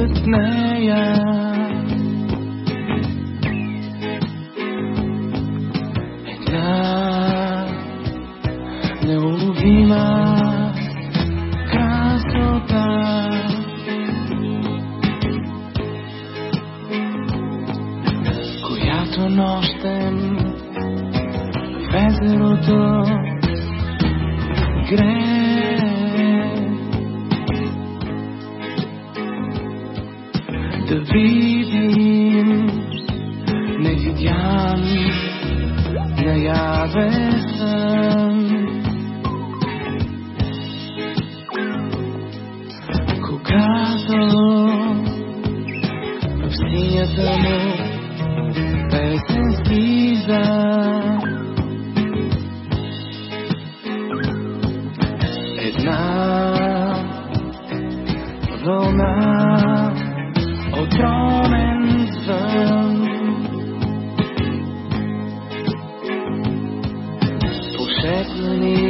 сред нея. Една неуловима красота. Която нощем в езерото грее. Да видим невидян наяве сън. Когато в синята му песен слиза Let me.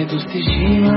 недостижима